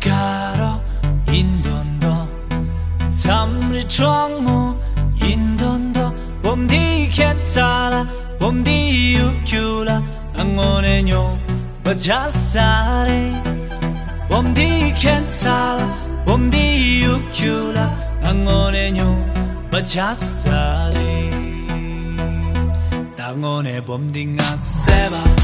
가로 인돈도 삼리 정모 인돈도 봄디 괜찮아 봄디 유큐라 응원해요 버자살에 봄디 괜찮아 봄디 유큐라 응원해요 버자살에 당원의 봄디 가세바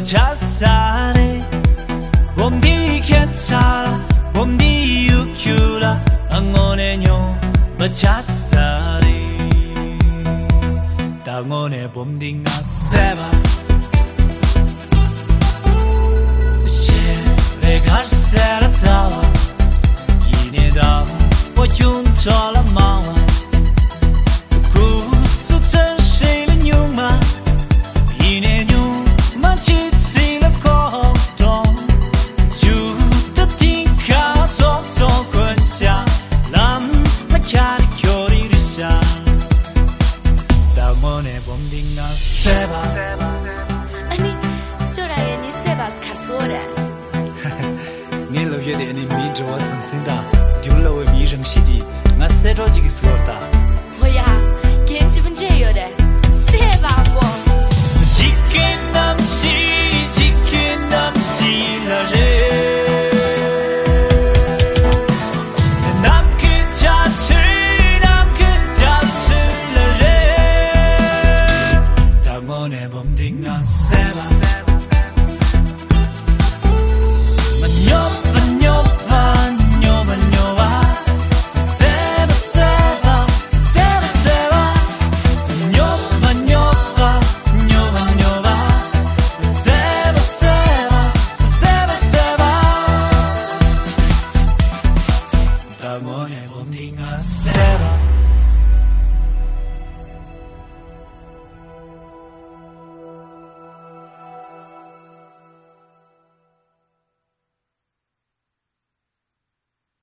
di macassare Bombi chiazzala, bombi ucchiula Angone gno macassare Tangone bomdi ngasseva Şehre karşı tava Yine da boyun tala ne bombing na ᱥᱮᱵᱟᱥ ani chora ᱥᱮᱵᱟᱥ ᱠᱟᱨᱥᱚᱨᱮ ᱟᱹᱱᱤ ᱥᱮᱵᱟᱥ ᱠᱟᱨᱥᱚᱨᱮ ᱟᱹᱱᱤ ᱥᱮᱵᱟᱥ ᱠᱟᱨᱥᱚᱨᱮ ᱟᱹᱱᱤ ᱥᱮᱵᱟᱥ ᱠᱟᱨᱥᱚᱨᱮ ᱟᱹᱱᱤ ᱥᱮᱵᱟᱥ ᱠᱟᱨᱥᱚᱨᱮ